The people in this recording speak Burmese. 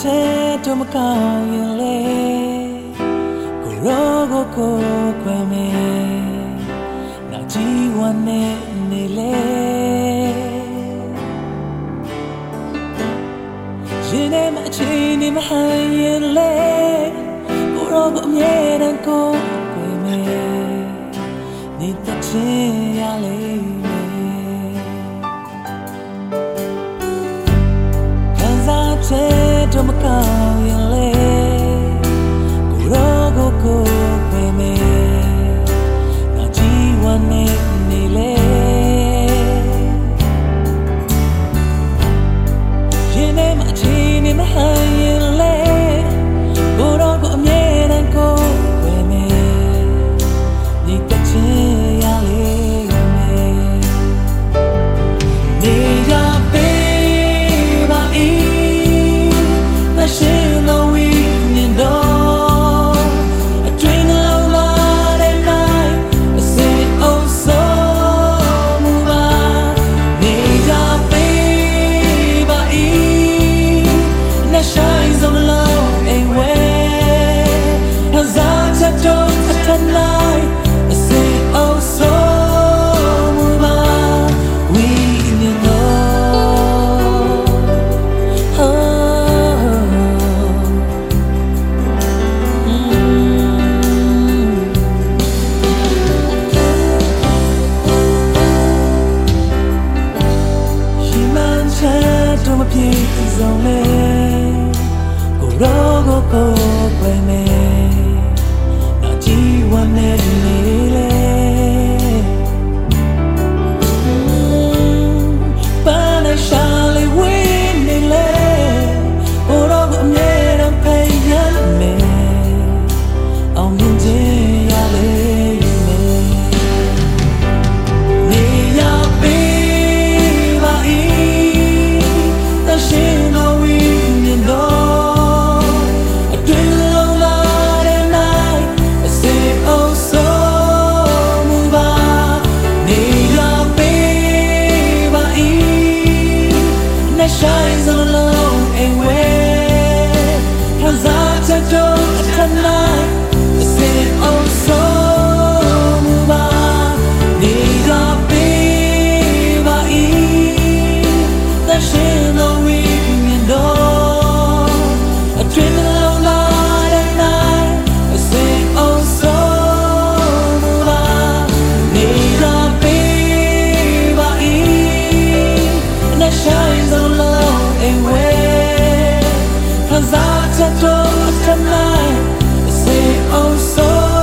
ထဲတို့မကောင်းရင်လေကိုရောကိုကိုခွဲမေနောက်ကြီးဝမ်းနဲ့နေလေရှင်နေမအချိန်နေမဟန်ရင်လေကိုရောကိုအမြဲတမ်းကို တို့မပြေဆုံးလေကိုရောကိုကိုပဲမယ် I'll tend you tonight Say oh so